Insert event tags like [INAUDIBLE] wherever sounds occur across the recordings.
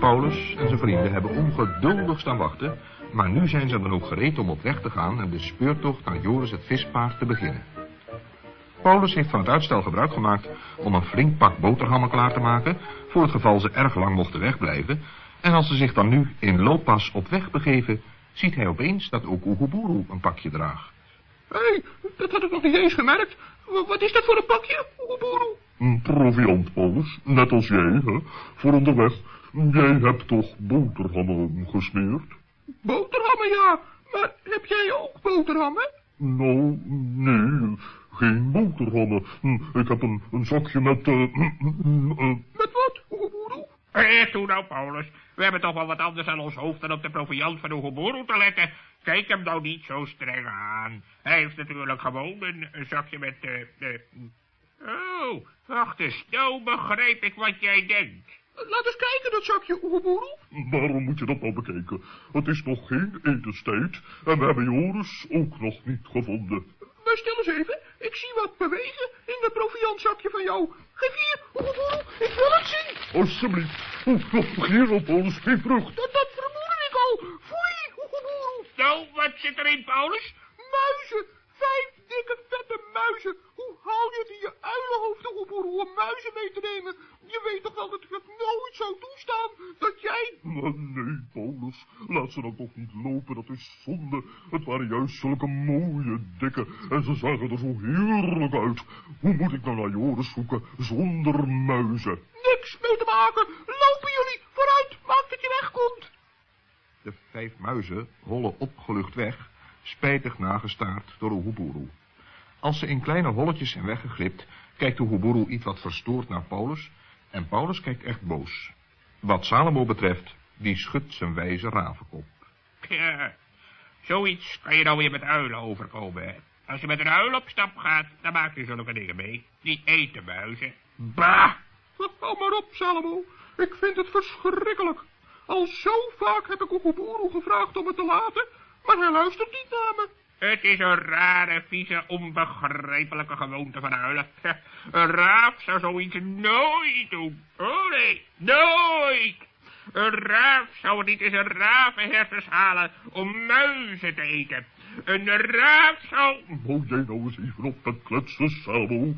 Paulus en zijn vrienden hebben ongeduldig staan wachten, maar nu zijn ze dan ook gereed om op weg te gaan en de speurtocht naar Joris het vispaard te beginnen. Paulus heeft van het uitstel gebruik gemaakt om een flink pak boterhammen klaar te maken, voor het geval ze erg lang mochten wegblijven, en als ze zich dan nu in looppas op weg begeven, ziet hij opeens dat ook Oeguburu een pakje draagt. Hé, hey, dat had ik nog niet eens gemerkt. Wat is dat voor een pakje, Oeguburu? Proviant, Paulus, net als jij, hè, voor onderweg. Jij hebt toch boterhammen gesmeerd? Boterhammen, ja. Maar heb jij ook boterhammen? Nou, nee, geen boterhammen. Hm, ik heb een, een zakje met... Uh, uh, met wat, Oeguburu? Eh, toen nou, Paulus. We hebben toch wel wat anders aan ons hoofd dan op de proviant van Oeguburu te letten. Kijk hem nou niet zo streng aan. Hij heeft natuurlijk gewoon een, een zakje met... Uh, oh, wacht eens. Nou begrijp ik wat jij denkt. Laat eens kijken, dat zakje, Oeguburu. Waarom moet je dat nou bekijken? Het is nog geen etenstijd en we hebben Joris ook nog niet gevonden. Maar stil eens even, ik zie wat bewegen in dat proviantzakje van jou. Geef hier, Oeguburu, ik wil het zien. Alsjeblieft. Oeh, nog hier op ons, geen vrucht. Dat, dat vermoedde ik al. Foei, Oeguburu. Nou, wat zit erin, Paulus? Muizen, vijf dikke vette muizen. Hoe haal je die je uilenhoofd, Oeguburu, om muizen mee te nemen? Je weet toch wel dat ik het nooit zou toestaan, dat jij... Maar nee, Paulus, laat ze dan toch niet lopen, dat is zonde. Het waren juist zulke mooie, dikke, en ze zagen er zo heerlijk uit. Hoe moet ik nou naar Joris zoeken, zonder muizen? Niks mee te maken, lopen jullie, vooruit, maak dat je wegkomt. De vijf muizen rollen opgelucht weg, spijtig nagestaard door Oeguburu. Als ze in kleine holletjes zijn weggeglipt, kijkt Oeguburu iets wat verstoord naar Paulus, en Paulus kijkt echt boos. Wat Salomo betreft, die schudt zijn wijze ravenkop. Ja, zoiets kan je nou weer met uilen overkomen, hè. Als je met een uil op stap gaat, dan maak je zulke dingen mee. Die eten muizen. Bah! Hou maar op, Salomo. Ik vind het verschrikkelijk. Al zo vaak heb ik Oeguburu gevraagd om het te laten, maar hij luistert niet naar me. Het is een rare, vieze, onbegrijpelijke gewoonte van uilen. [LAUGHS] Een raaf zou zoiets nooit doen. Oh nee, nooit. Een raaf zou niet eens een ravenhersens halen om muizen te eten. Een raaf zou... Moet jij nou eens even op met kletsen, Sabo?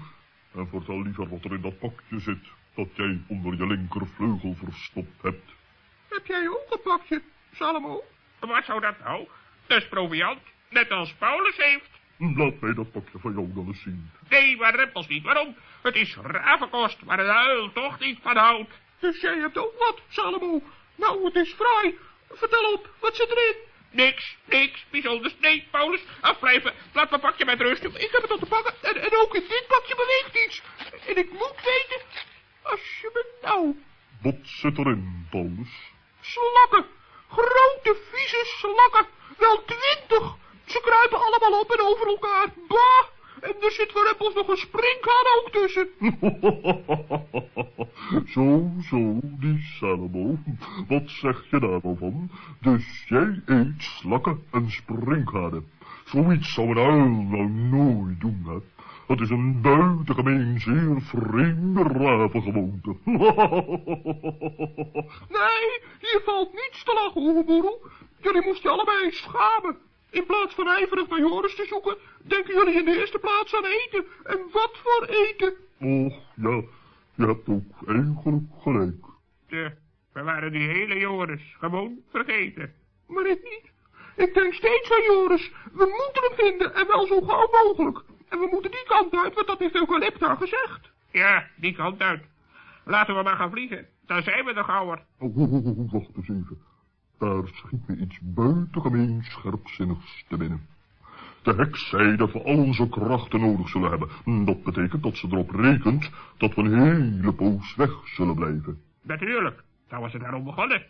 En vertel liever wat er in dat pakje zit, dat jij onder je linkervleugel verstopt hebt. Heb jij ook een pakje, Salomo? Wat zou dat nou? Dat is proviant. Net als Paulus heeft. Laat mij dat pakje van jou dan eens zien. Nee, maar rimpels niet. Waarom? Het is ravenkost, waar een uil toch niet van houdt. Dus jij hebt ook wat, Salomo. Nou, het is vrij. Vertel op, wat zit erin? Niks, niks, bijzonders. Nee, Paulus, afblijven. Laat mijn pakje met rust. Ik heb het al te pakken. En, en ook in dit pakje beweegt iets. En ik moet weten... Als je me nou... Wat zit erin, Paulus? Slakken. Grote, vieze slakken. Wel twintig. Ze kruipen allemaal op en over elkaar. Bah! En er zit Rippels nog een springhaan ook tussen. [LAUGHS] zo, zo, die Salomo. Wat zeg je daar nou van? Dus jij eet slakken en sprinkhanen. Zoiets zou een uil nou nooit doen, hè? Het is een buitengemeen zeer vreemde ravengewoonte. [LAUGHS] nee, hier valt niets te lachen, Oeguburu. Jullie moesten allebei schamen. In plaats van ijverig naar Joris te zoeken, denken jullie in de eerste plaats aan eten. En wat voor eten? Och, ja, je hebt ook eigenlijk gelijk. Ja, we waren die hele Joris gewoon vergeten. Maar ik niet. Ik denk steeds aan Joris. We moeten hem vinden en wel zo gauw mogelijk. En we moeten die kant uit, want dat heeft Eucalypta gezegd. Ja, die kant uit. Laten we maar gaan vliegen. Dan zijn we de gauwer. Oh, oh, oh, wacht eens even. Daar schiet me iets buitengemeen scherpzinnigs te binnen. De heks zei dat we al onze krachten nodig zullen hebben. Dat betekent dat ze erop rekent dat we een hele poos weg zullen blijven. Natuurlijk, daar was het daarom begonnen.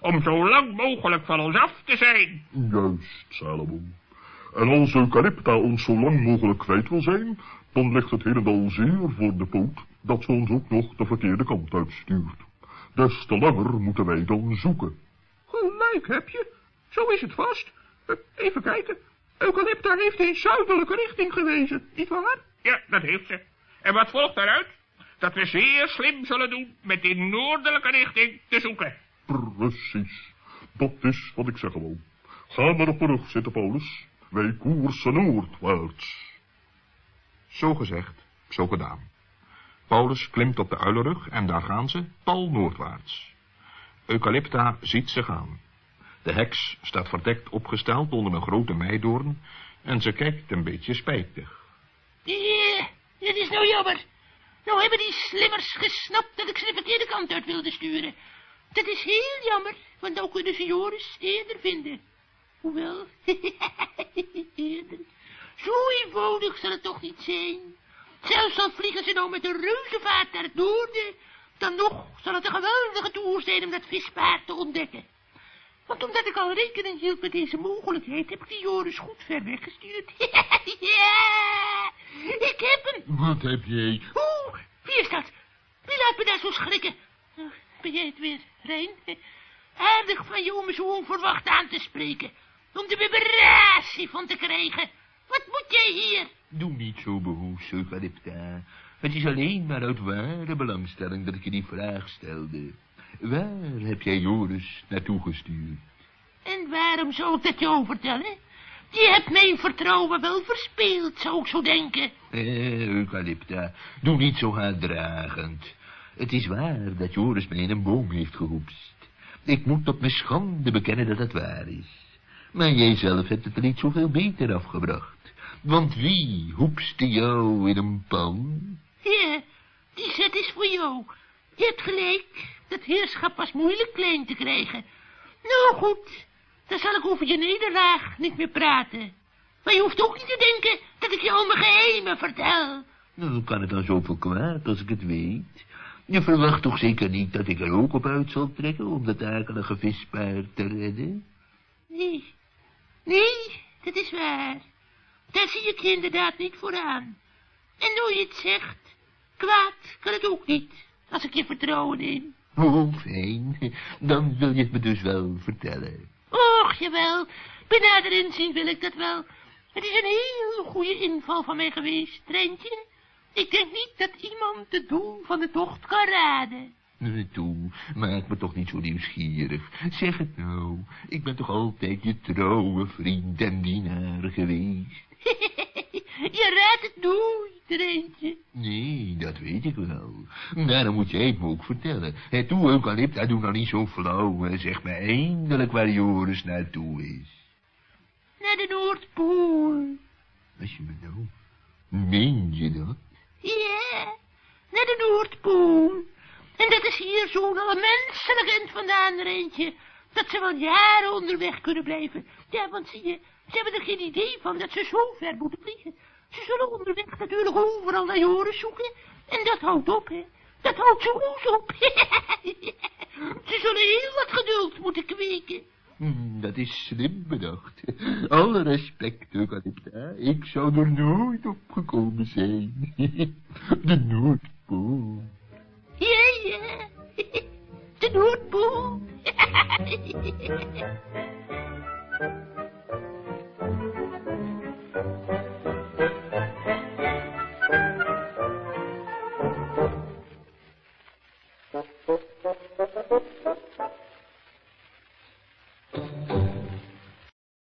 Om zo lang mogelijk van ons af te zijn. Juist, Salomon. En als Eucalypta ons zo lang mogelijk kwijt wil zijn, dan ligt het helemaal zeer voor de poot dat ze ons ook nog de verkeerde kant uitstuurt. Des te langer moeten wij dan zoeken. Gelijk heb je. Zo is het vast. Even kijken. Eucalypta heeft in zuidelijke richting gewezen, nietwaar? Ja, dat heeft ze. En wat volgt daaruit? Dat we zeer slim zullen doen met in noordelijke richting te zoeken. Precies. Dat is wat ik zeg gewoon. Ga maar op de rug zitten, Paulus. Wij koersen noordwaarts. Zo gezegd, zo gedaan. Paulus klimt op de uilenrug en daar gaan ze, pal noordwaarts. Eucalypta ziet ze gaan. De heks staat verdekt opgesteld onder een grote meidoorn en ze kijkt een beetje spijtig. Ja, het is nou jammer. Nou hebben die slimmers gesnapt dat ik ze de verkeerde kant uit wilde sturen. Dat is heel jammer, want nou kunnen ze Joris eerder vinden. Hoewel, [LAUGHS] eerder. Zo eenvoudig zal het toch niet zijn. Zelfs al vliegen ze nou met een reuzenvaart naar het noorden, dan nog zal het een geweldige toer zijn om dat vispaard te ontdekken. Want omdat ik al rekening hield met deze mogelijkheid, heb ik die Joris goed ver weggestuurd. [LAUGHS] ja, ik heb hem. Wat heb jij? Oeh, wie is dat? Wie laat me daar zo schrikken? Ben jij het weer, Rijn? Aardig van je om me zo onverwacht aan te spreken. Om de vibratie van te krijgen. Wat moet jij hier? Doe niet zo behoefs, Eucalypta. Het is alleen maar uit ware belangstelling dat ik je die vraag stelde. Waar heb jij Joris naartoe gestuurd? En waarom zou ik dat jou vertellen? Je hebt mijn vertrouwen wel verspeeld, zou ik zo denken. Eh, Eucalypta, doe niet zo haatdragend. Het is waar dat Joris mij in een boom heeft gehoepst. Ik moet tot mijn schande bekennen dat het waar is. Maar jij zelf hebt het er niet zoveel beter afgebracht. Want wie hoepste jou in een pan? Ja, die zet is voor jou. Je hebt gelijk, dat heerschap was moeilijk klein te krijgen. Nou goed, dan zal ik over je nederlaag niet meer praten. Maar je hoeft ook niet te denken dat ik je al mijn geheimen vertel. Nou, kan het dan zoveel kwaad als ik het weet? Je verwacht toch zeker niet dat ik er ook op uit zal trekken om dat akelige vispaard te redden? Nee, nee, dat is waar. Daar zie ik je inderdaad niet vooraan. En nu je het zegt, kwaad kan het ook niet, als ik je vertrouwen neem. Oh, fijn. Dan wil je het me dus wel vertellen. Och, jawel, bij nader inzien wil ik dat wel. Het is een heel goede inval van mij geweest, Treintje. Ik denk niet dat iemand het doel van de tocht kan raden. Toe, maak me toch niet zo nieuwsgierig. Zeg het nou, ik ben toch altijd je trouwe vriend en dienaar geweest? [LAUGHS] je raadt het nooit, Treintje. Nee, dat weet ik wel. Daarom moet jij het me ook vertellen. Hé, toe, Eucalypta, doe nou niet zo flauw. en Zeg me eindelijk waar Joris naartoe is. Naar de Noordpool. Als je me nou... Meen je dat? Ja, naar de Noordpool. En dat is hier zo'n menselijk eind vandaan, Reentje. Dat ze wel jaren onderweg kunnen blijven. Ja, want zie je, ze hebben er geen idee van dat ze zo ver moeten vliegen. Ze zullen onderweg natuurlijk overal naar Joris zoeken. En dat houdt op, hè. Dat houdt zo eens op. [LAUGHS] ze zullen heel wat geduld moeten kweken. Hm, Dat is slim bedacht. Alle respect, Eucalypta. Ik zou er nooit op gekomen zijn. [LAUGHS] De Noordpool. Ja, ja. De Noordpool. [LAUGHS]